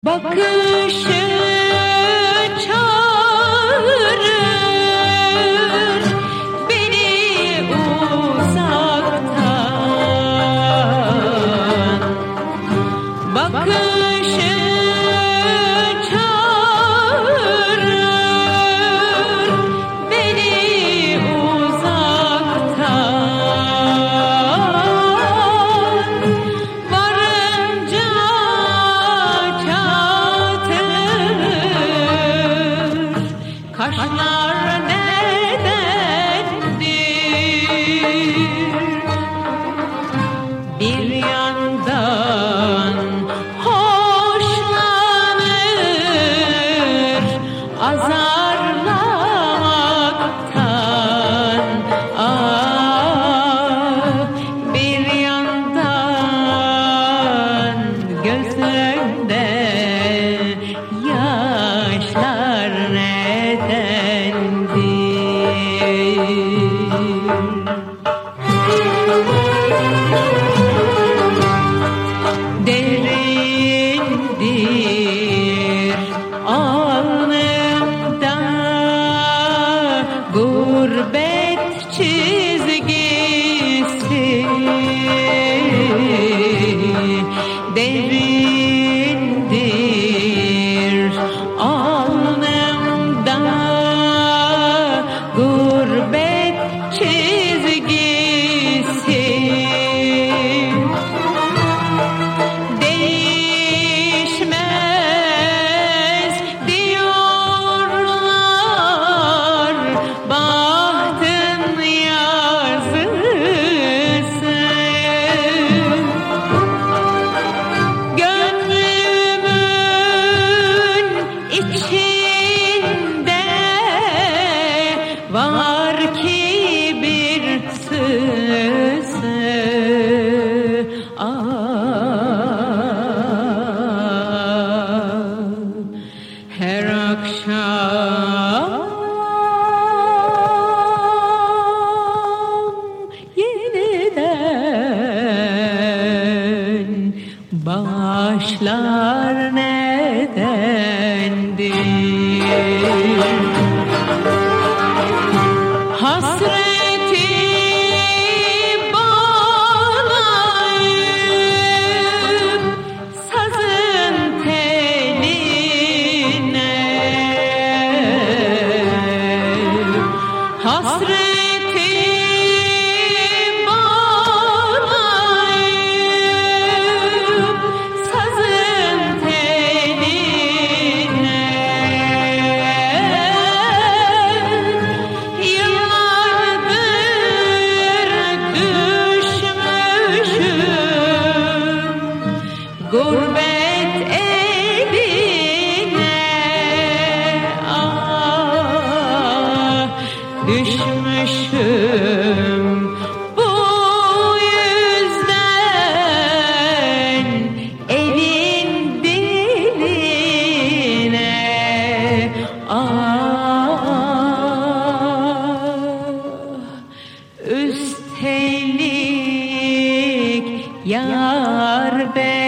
把根深 day. Başlar yar beni